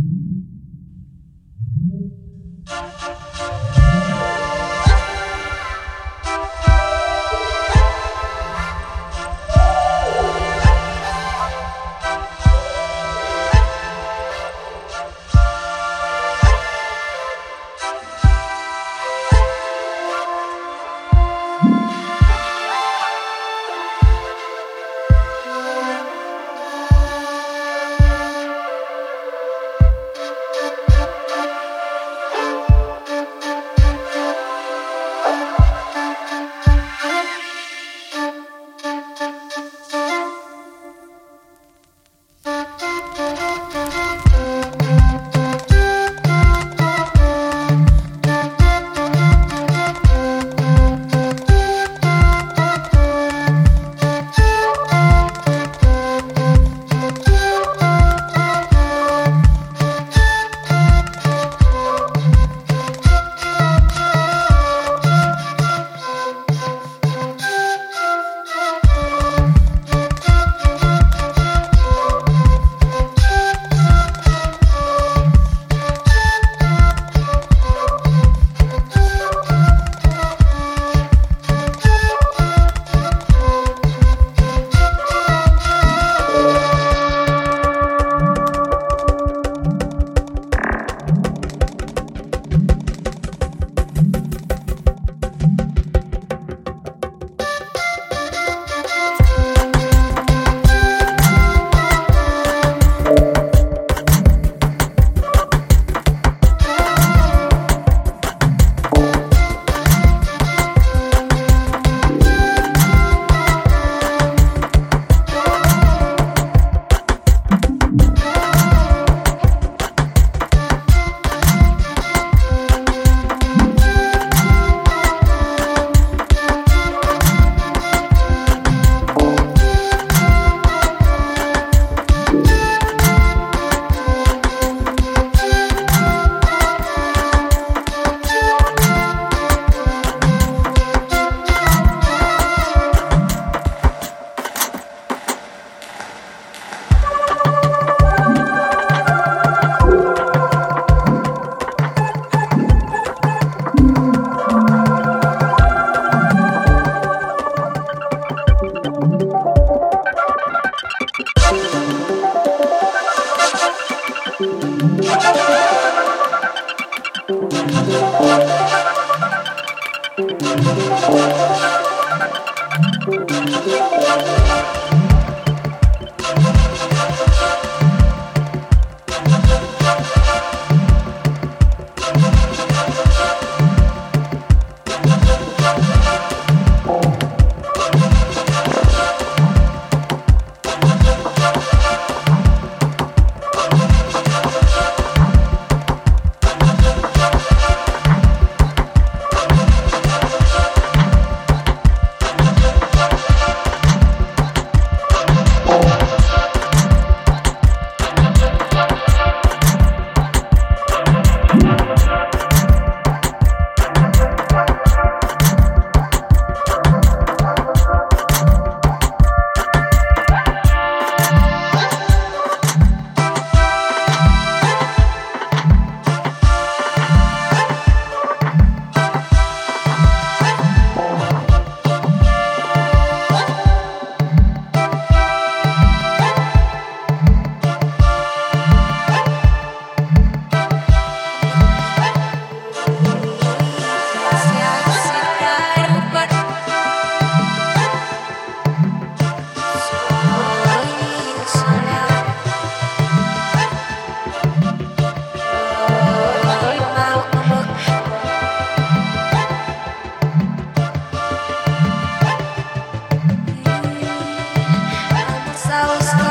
Thank ourselves.